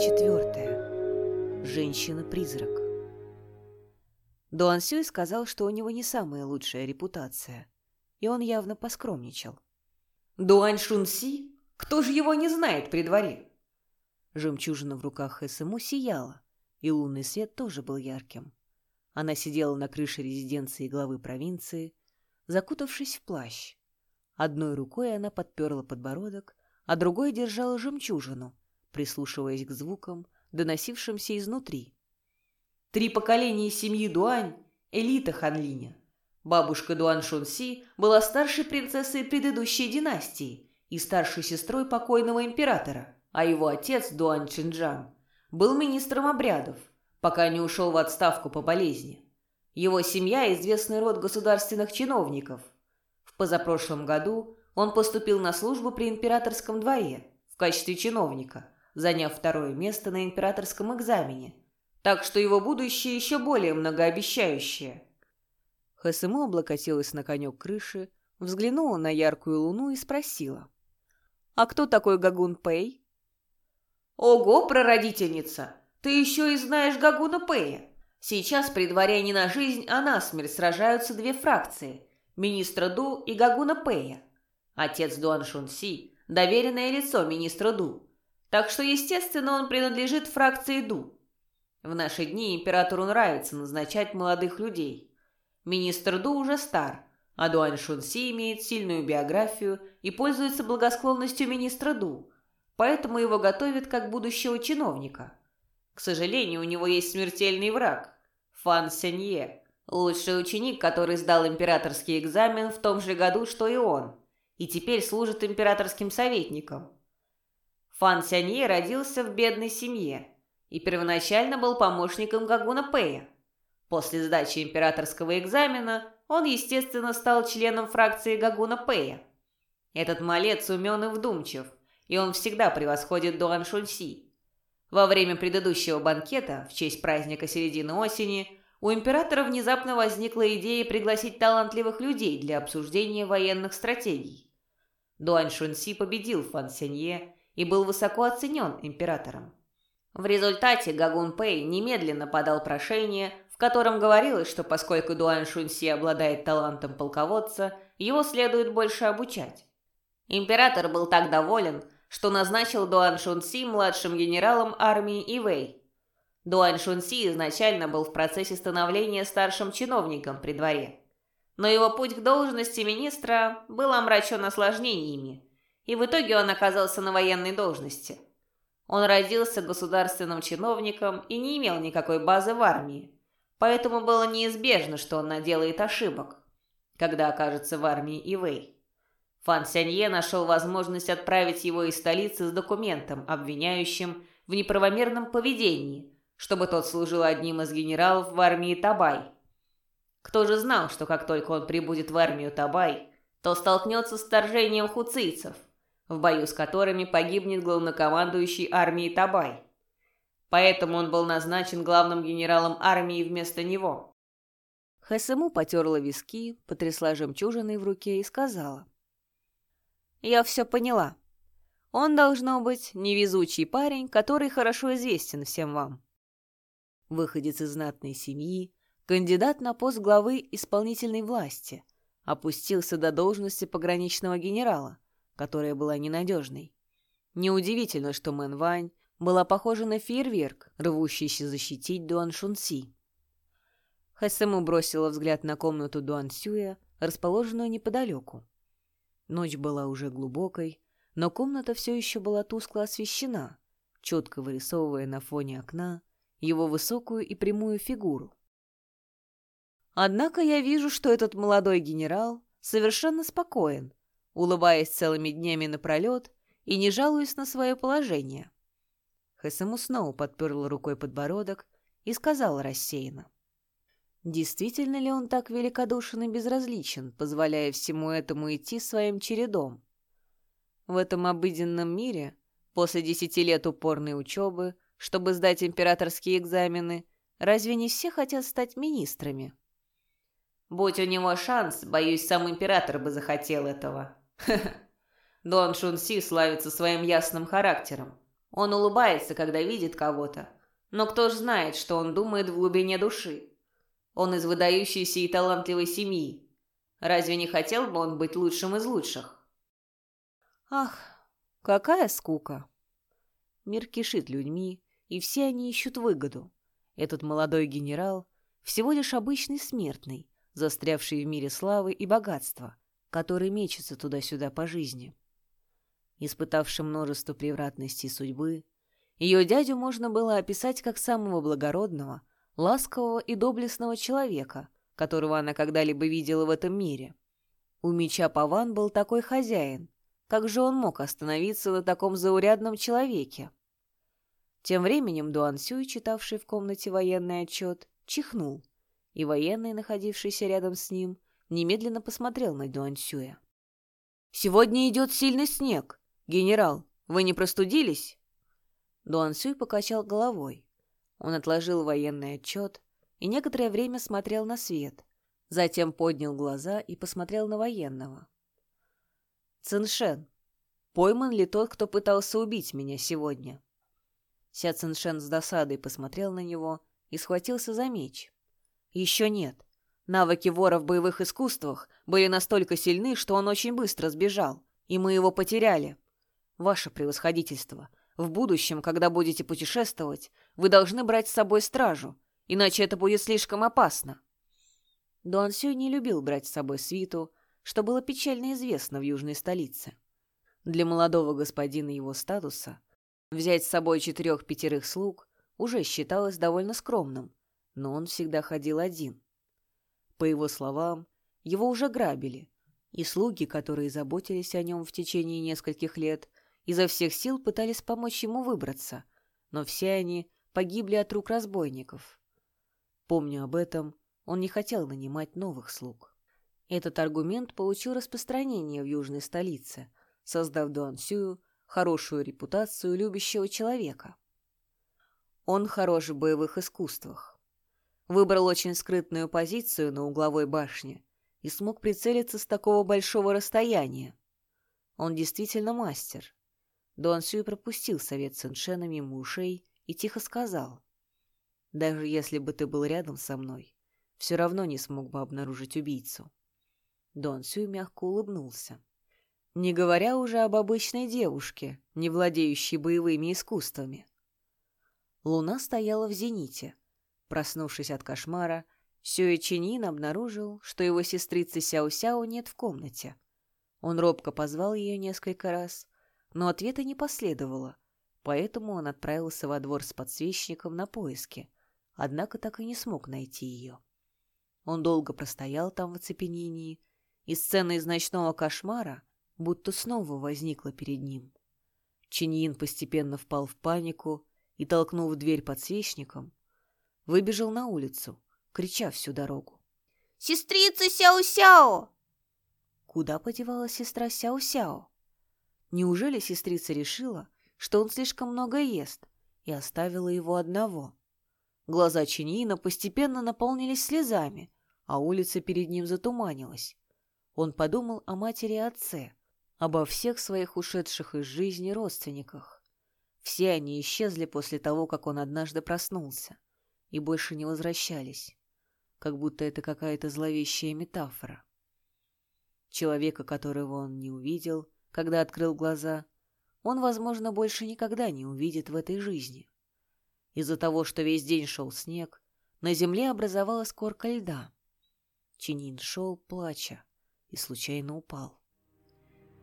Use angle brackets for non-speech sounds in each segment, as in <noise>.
четвертая. Женщина-призрак. Дуан Сюй сказал, что у него не самая лучшая репутация, и он явно поскромничал. «Дуань Шунси? Кто же его не знает при дворе?» Жемчужина в руках СМУ сияла, и лунный свет тоже был ярким. Она сидела на крыше резиденции главы провинции, закутавшись в плащ. Одной рукой она подперла подбородок, а другой держала жемчужину, прислушиваясь к звукам, доносившимся изнутри. Три поколения семьи Дуань – элита Ханлиня. Бабушка Дуан Шунси была старшей принцессой предыдущей династии и старшей сестрой покойного императора, а его отец Дуан Чинджан был министром обрядов, пока не ушел в отставку по болезни. Его семья – известный род государственных чиновников. В позапрошлом году он поступил на службу при императорском дворе в качестве чиновника – заняв второе место на императорском экзамене. Так что его будущее еще более многообещающее. Хэсэму облокотилась на конек крыши, взглянула на яркую луну и спросила. «А кто такой Гагун Пэй?» «Ого, прародительница! Ты еще и знаешь Гагуна Пэя! Сейчас при дворе не на жизнь, а на смерть сражаются две фракции – министра Ду и Гагуна Пэя. Отец Дуан Шун Си – доверенное лицо министра Ду, так что, естественно, он принадлежит фракции Ду. В наши дни императору нравится назначать молодых людей. Министр Ду уже стар, а Дуань Шунси имеет сильную биографию и пользуется благосклонностью министра Ду, поэтому его готовят как будущего чиновника. К сожалению, у него есть смертельный враг – Фан Сенье, лучший ученик, который сдал императорский экзамен в том же году, что и он, и теперь служит императорским советником – Фан Сянье родился в бедной семье и первоначально был помощником Гагуна Пэя. После сдачи императорского экзамена он, естественно, стал членом фракции Гагуна Пэя. Этот малец умен и вдумчив, и он всегда превосходит Дуан Шунси. Во время предыдущего банкета, в честь праздника середины осени, у императора внезапно возникла идея пригласить талантливых людей для обсуждения военных стратегий. Дуан Шунси победил Фан Сянье и был высоко оценен императором. В результате Гагун Пэй немедленно подал прошение, в котором говорилось, что поскольку Дуан Шунси обладает талантом полководца, его следует больше обучать. Император был так доволен, что назначил Дуан Шунси младшим генералом армии Ивэй. Дуан Шунси изначально был в процессе становления старшим чиновником при дворе. Но его путь к должности министра был омрачен осложнениями – и в итоге он оказался на военной должности. Он родился государственным чиновником и не имел никакой базы в армии, поэтому было неизбежно, что он наделает ошибок, когда окажется в армии Ивэй. Фан Сянье нашел возможность отправить его из столицы с документом, обвиняющим в неправомерном поведении, чтобы тот служил одним из генералов в армии Табай. Кто же знал, что как только он прибудет в армию Табай, то столкнется с вторжением хуцийцев – в бою с которыми погибнет главнокомандующий армией Табай. Поэтому он был назначен главным генералом армии вместо него. Хэсэму потерла виски, потрясла жемчужиной в руке и сказала. «Я все поняла. Он, должно быть, невезучий парень, который хорошо известен всем вам. Выходец из знатной семьи, кандидат на пост главы исполнительной власти, опустился до должности пограничного генерала, которая была ненадежной. Неудивительно, что Мэн Вань была похожа на фейерверк, рвущийся защитить Дуан Шунси. Хэсэму бросила взгляд на комнату Дуан Сюя, расположенную неподалеку. Ночь была уже глубокой, но комната все еще была тускло освещена, четко вырисовывая на фоне окна его высокую и прямую фигуру. Однако я вижу, что этот молодой генерал совершенно спокоен улыбаясь целыми днями напролет и не жалуясь на свое положение. Хэсэму снова подперла рукой подбородок и сказала рассеянно. Действительно ли он так великодушен и безразличен, позволяя всему этому идти своим чередом? В этом обыденном мире, после десяти лет упорной учебы, чтобы сдать императорские экзамены, разве не все хотят стать министрами? Будь у него шанс, боюсь, сам император бы захотел этого. <laughs> Дон Шун Си славится своим ясным характером. Он улыбается, когда видит кого-то. Но кто ж знает, что он думает в глубине души? Он из выдающейся и талантливой семьи. Разве не хотел бы он быть лучшим из лучших? Ах, какая скука. Мир кишит людьми, и все они ищут выгоду. Этот молодой генерал всего лишь обычный смертный, застрявший в мире славы и богатства, который мечется туда-сюда по жизни. Испытавший множество превратностей судьбы, ее дядю можно было описать как самого благородного, ласкового и доблестного человека, которого она когда-либо видела в этом мире. У меча Паван был такой хозяин. Как же он мог остановиться на таком заурядном человеке? Тем временем Дуан Сюй, читавший в комнате военный отчет, чихнул, и военный, находившийся рядом с ним, немедленно посмотрел на Дуан Сюя. «Сегодня идет сильный снег. Генерал, вы не простудились?» Дуан Сюй покачал головой. Он отложил военный отчет и некоторое время смотрел на свет, затем поднял глаза и посмотрел на военного. «Циншен, пойман ли тот, кто пытался убить меня сегодня?» Ся Циншен с досадой посмотрел на него и схватился за меч. «Еще нет. Навыки вора в боевых искусствах были настолько сильны, что он очень быстро сбежал, и мы его потеряли. Ваше превосходительство, в будущем, когда будете путешествовать, вы должны брать с собой стражу, иначе это будет слишком опасно». Дуан Сюй не любил брать с собой свиту, что было печально известно в южной столице. Для молодого господина его статуса Взять с собой четырех-пятерых слуг уже считалось довольно скромным, но он всегда ходил один. По его словам, его уже грабили, и слуги, которые заботились о нем в течение нескольких лет, изо всех сил пытались помочь ему выбраться, но все они погибли от рук разбойников. Помня об этом, он не хотел нанимать новых слуг. Этот аргумент получил распространение в южной столице, создав Дуансюю хорошую репутацию любящего человека. Он хорош в боевых искусствах. Выбрал очень скрытную позицию на угловой башне и смог прицелиться с такого большого расстояния. Он действительно мастер. Дон Сюй пропустил совет Сэншена мимо ушей и тихо сказал. «Даже если бы ты был рядом со мной, все равно не смог бы обнаружить убийцу». Дон Сюй мягко улыбнулся. Не говоря уже об обычной девушке, не владеющей боевыми искусствами. Луна стояла в зените. Проснувшись от кошмара, Сюэ Чинин обнаружил, что его сестрицы Сяо-Сяо нет в комнате. Он робко позвал ее несколько раз, но ответа не последовало, поэтому он отправился во двор с подсвечником на поиски, однако так и не смог найти ее. Он долго простоял там в оцепенении, и сцена из ночного кошмара будто снова возникла перед ним. Чиньин постепенно впал в панику и, толкнув дверь подсвечником, выбежал на улицу, крича всю дорогу. «Сестрица Сяо-Сяо!» Куда подевалась сестра Сяо-Сяо? Неужели сестрица решила, что он слишком много ест, и оставила его одного? Глаза Чиньина постепенно наполнились слезами, а улица перед ним затуманилась. Он подумал о матери и отце, обо всех своих ушедших из жизни родственниках. Все они исчезли после того, как он однажды проснулся, и больше не возвращались, как будто это какая-то зловещая метафора. Человека, которого он не увидел, когда открыл глаза, он, возможно, больше никогда не увидит в этой жизни. Из-за того, что весь день шел снег, на земле образовалась корка льда. Чинин шел, плача, и случайно упал.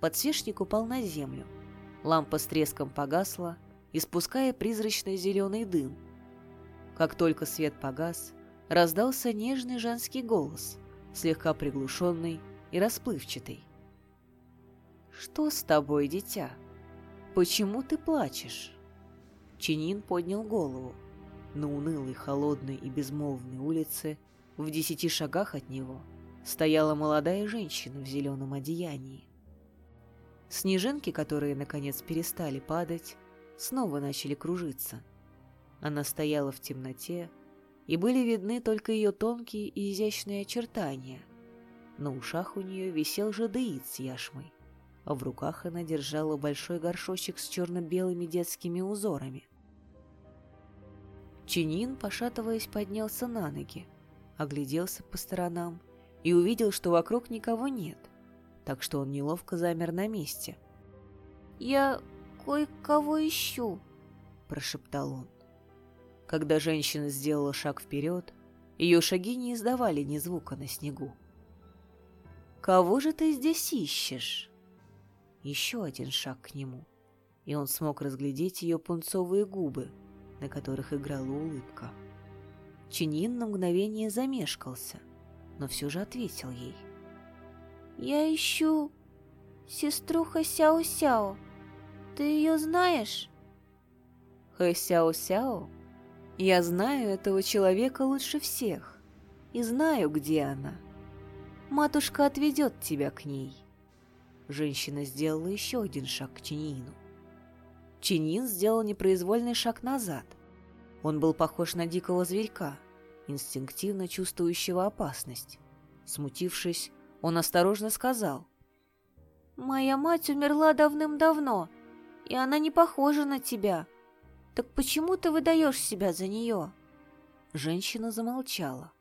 Подсвечник упал на землю. Лампа с треском погасла, испуская призрачный зеленый дым. Как только свет погас, раздался нежный женский голос, слегка приглушенный и расплывчатый. «Что с тобой, дитя? Почему ты плачешь?» Чинин поднял голову. На унылой, холодной и безмолвной улице, в десяти шагах от него, стояла молодая женщина в зеленом одеянии. Снежинки, которые, наконец, перестали падать, снова начали кружиться. Она стояла в темноте, и были видны только ее тонкие и изящные очертания. На ушах у нее висел жадеид с яшмой. а в руках она держала большой горшочек с черно-белыми детскими узорами. Чинин, пошатываясь, поднялся на ноги, огляделся по сторонам и увидел, что вокруг никого нет, так что он неловко замер на месте. «Я кое-кого ищу», — прошептал он. Когда женщина сделала шаг вперед, ее шаги не издавали ни звука на снегу. «Кого же ты здесь ищешь?» Еще один шаг к нему, и он смог разглядеть ее пунцовые губы, на которых играла улыбка. Чинин на мгновение замешкался, но все же ответил ей. «Я ищу сестру Хэсяо-Сяо. Ты ее знаешь?» «Хэсяо-Сяо? Я знаю этого человека лучше всех и знаю, где она. Матушка отведет тебя к ней». Женщина сделала еще один шаг к Чинину. Чинин сделал непроизвольный шаг назад. Он был похож на дикого зверька, инстинктивно чувствующего опасность. Смутившись, он осторожно сказал. «Моя мать умерла давным-давно, и она не похожа на тебя. Так почему ты выдаешь себя за нее?» Женщина замолчала,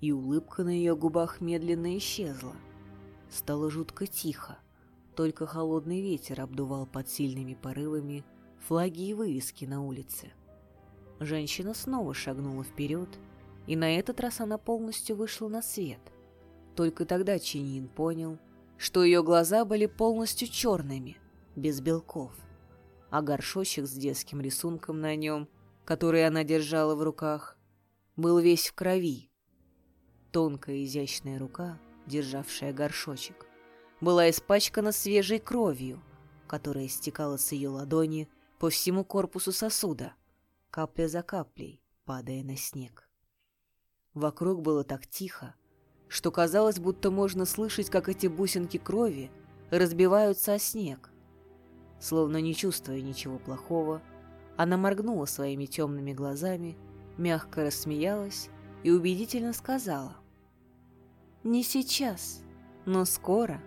и улыбка на ее губах медленно исчезла. Стало жутко тихо. Только холодный ветер обдувал под сильными порывами флаги и вывески на улице. Женщина снова шагнула вперед, и на этот раз она полностью вышла на свет. Только тогда Чинин понял, что ее глаза были полностью черными, без белков, а горшочек с детским рисунком на нем, который она держала в руках, был весь в крови. Тонкая изящная рука, державшая горшочек, была испачкана свежей кровью, которая стекала с ее ладони по всему корпусу сосуда, капля за каплей, падая на снег. Вокруг было так тихо, что казалось, будто можно слышать, как эти бусинки крови разбиваются о снег. Словно не чувствуя ничего плохого, она моргнула своими темными глазами, мягко рассмеялась и убедительно сказала. «Не сейчас, но скоро».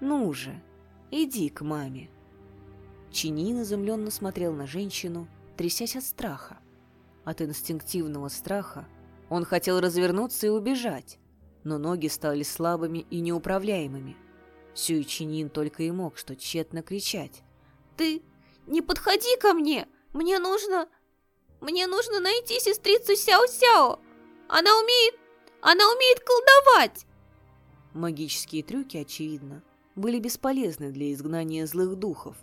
«Ну же, иди к маме». Чинин изумленно смотрел на женщину, трясясь от страха. От инстинктивного страха он хотел развернуться и убежать, но ноги стали слабыми и неуправляемыми. Сюй Чинин только и мог что тщетно кричать. «Ты не подходи ко мне! Мне нужно... Мне нужно найти сестрицу Сяо-Сяо! Она умеет... Она умеет колдовать!» Магические трюки, очевидно, были бесполезны для изгнания злых духов,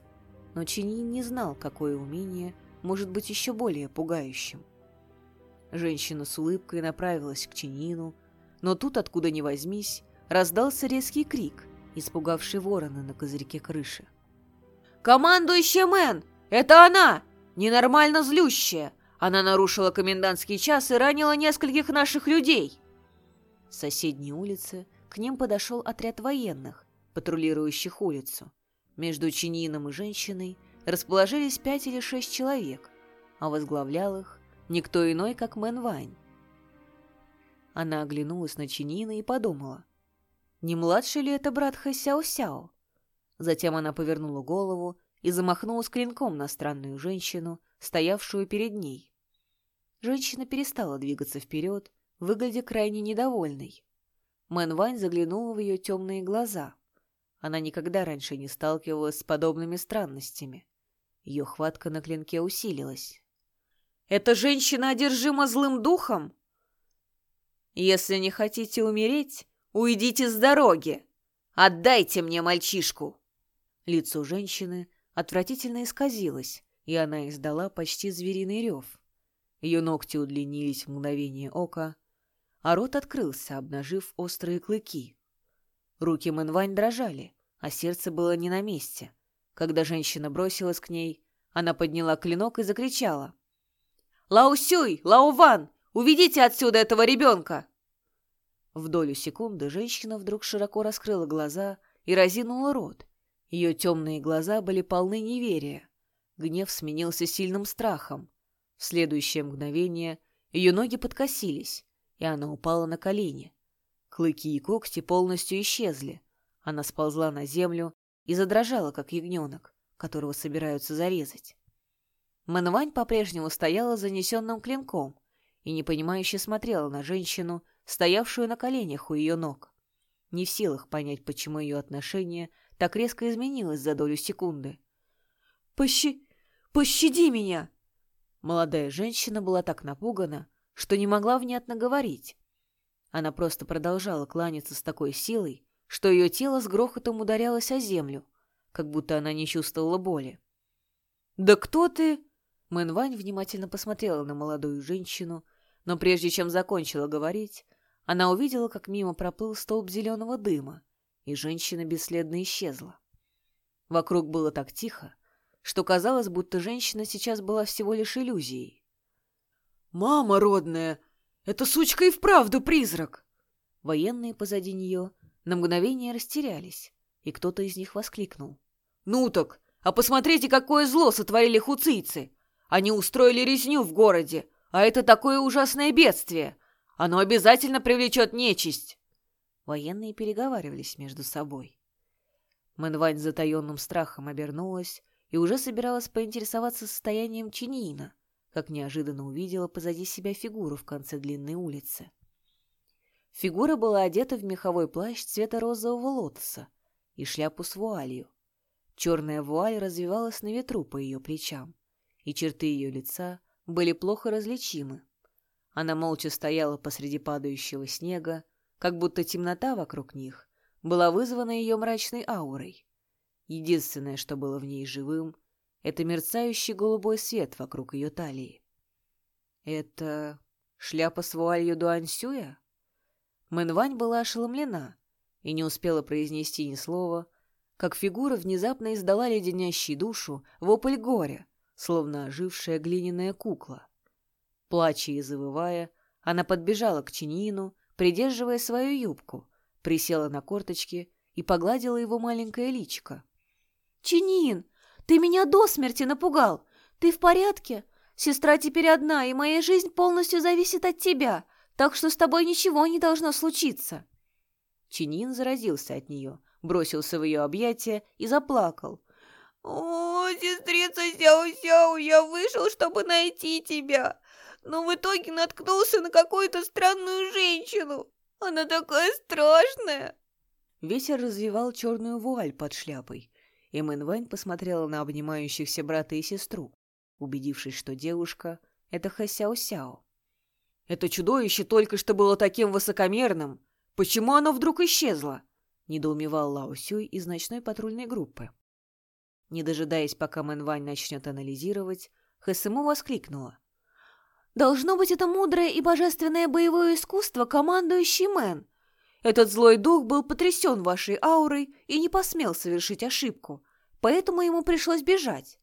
но Чинин не знал, какое умение может быть еще более пугающим. Женщина с улыбкой направилась к Чинину, но тут, откуда ни возьмись, раздался резкий крик, испугавший ворона на козырьке крыши. «Командующая Мэн! Это она! Ненормально злющая! Она нарушила комендантский час и ранила нескольких наших людей!» С соседней улицы к ним подошел отряд военных, патрулирующих улицу. Между чинином и женщиной расположились пять или шесть человек, а возглавлял их никто иной, как Мэн Вань. Она оглянулась на чинина и подумала, не младший ли это брат Хэсяо-Сяо? Затем она повернула голову и замахнулась клинком на странную женщину, стоявшую перед ней. Женщина перестала двигаться вперед, выглядя крайне недовольной. Мэн Вань заглянула в ее темные глаза. Она никогда раньше не сталкивалась с подобными странностями. Ее хватка на клинке усилилась. «Эта женщина одержима злым духом?» «Если не хотите умереть, уйдите с дороги! Отдайте мне мальчишку!» Лицо женщины отвратительно исказилось, и она издала почти звериный рев. Ее ногти удлинились в мгновение ока, а рот открылся, обнажив острые клыки. Руки Мэнвань дрожали, а сердце было не на месте. Когда женщина бросилась к ней, она подняла клинок и закричала. «Лаусюй! Лауван! Уведите отсюда этого ребенка!» В долю секунды женщина вдруг широко раскрыла глаза и разинула рот. Ее темные глаза были полны неверия. Гнев сменился сильным страхом. В следующее мгновение ее ноги подкосились, и она упала на колени. Клыки и когти полностью исчезли. Она сползла на землю и задрожала, как ягненок, которого собираются зарезать. Манвань по-прежнему стояла занесенным клинком и непонимающе смотрела на женщину, стоявшую на коленях у ее ног. Не в силах понять, почему ее отношение так резко изменилось за долю секунды. «Пощи... пощади меня!» Молодая женщина была так напугана, что не могла внятно говорить. Она просто продолжала кланяться с такой силой, что ее тело с грохотом ударялось о землю, как будто она не чувствовала боли. «Да кто ты?» Мэн Вань внимательно посмотрела на молодую женщину, но прежде чем закончила говорить, она увидела, как мимо проплыл столб зеленого дыма, и женщина бесследно исчезла. Вокруг было так тихо, что казалось, будто женщина сейчас была всего лишь иллюзией. «Мама родная! Эта сучка и вправду призрак!» Военные позади нее на мгновение растерялись, и кто-то из них воскликнул. «Ну так, а посмотрите, какое зло сотворили хуцийцы! Они устроили резню в городе, а это такое ужасное бедствие! Оно обязательно привлечет нечисть!» Военные переговаривались между собой. Мэнвань с затаенным страхом обернулась и уже собиралась поинтересоваться состоянием Чинина, как неожиданно увидела позади себя фигуру в конце длинной улицы. Фигура была одета в меховой плащ цвета розового лотоса и шляпу с вуалью. Черная вуаль развивалась на ветру по ее плечам, и черты ее лица были плохо различимы. Она молча стояла посреди падающего снега, как будто темнота вокруг них была вызвана ее мрачной аурой. Единственное, что было в ней живым, это мерцающий голубой свет вокруг ее талии. Это шляпа с вуалью Дуансюя? Мэнвань была ошеломлена и не успела произнести ни слова, как фигура внезапно издала леденящий душу вопль горя, словно ожившая глиняная кукла. Плача и завывая, она подбежала к Чинину, придерживая свою юбку, присела на корточки и погладила его маленькое личико. «Чинин, ты меня до смерти напугал! Ты в порядке? Сестра теперь одна, и моя жизнь полностью зависит от тебя так что с тобой ничего не должно случиться». Чинин заразился от нее, бросился в ее объятия и заплакал. «О, сестрица Сяо-Сяо, я вышел, чтобы найти тебя, но в итоге наткнулся на какую-то странную женщину. Она такая страшная!» Ветер развивал черную вуаль под шляпой, и Мэнвань посмотрела на обнимающихся брата и сестру, убедившись, что девушка — это Хэсяо-Сяо. Это чудовище только что было таким высокомерным. Почему оно вдруг исчезло? Недоумевал Лао Сюй из ночной патрульной группы. Не дожидаясь, пока Мэн Вань начнет анализировать, Хэсэму воскликнула. «Должно быть, это мудрое и божественное боевое искусство, командующий Мэн. Этот злой дух был потрясен вашей аурой и не посмел совершить ошибку, поэтому ему пришлось бежать».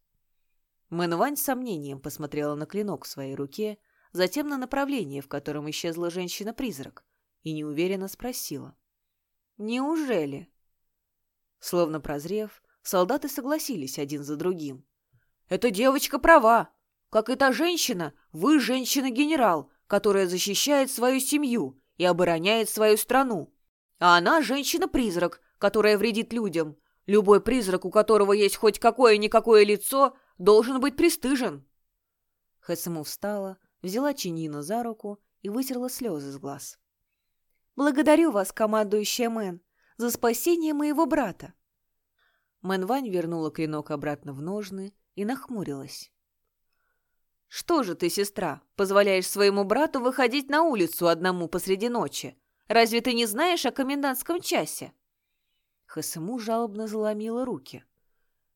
Мэн Вань с сомнением посмотрела на клинок в своей руке затем на направление, в котором исчезла женщина-призрак, и неуверенно спросила. «Неужели?» Словно прозрев, солдаты согласились один за другим. «Эта девочка права. Как и та женщина, вы женщина-генерал, которая защищает свою семью и обороняет свою страну. А она женщина-призрак, которая вредит людям. Любой призрак, у которого есть хоть какое-никакое лицо, должен быть пристыжен». Хэсэму встала, взяла Чинину за руку и вытерла слезы с глаз. «Благодарю вас, командующая Мэн, за спасение моего брата!» Мэн Вань вернула клинок обратно в ножны и нахмурилась. «Что же ты, сестра, позволяешь своему брату выходить на улицу одному посреди ночи? Разве ты не знаешь о комендантском часе?» Хэсэму жалобно заломила руки.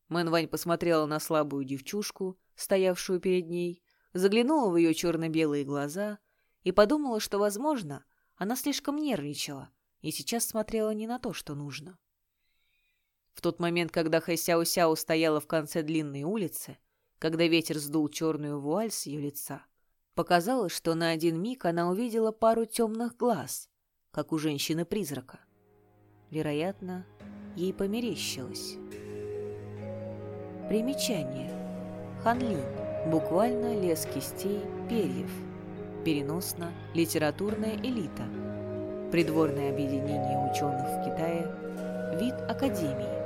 Мэн Вань посмотрела на слабую девчушку, стоявшую перед ней, заглянула в ее черно-белые глаза и подумала, что, возможно, она слишком нервничала и сейчас смотрела не на то, что нужно. В тот момент, когда Хэсяо-Сяо стояла в конце длинной улицы, когда ветер сдул черную вуаль с ее лица, показалось, что на один миг она увидела пару темных глаз, как у женщины-призрака. Вероятно, ей померещилось. Примечание. Ханлин. Буквально лес кистей, перьев. Переносно литературная элита. Придворное объединение ученых в Китае. Вид академии.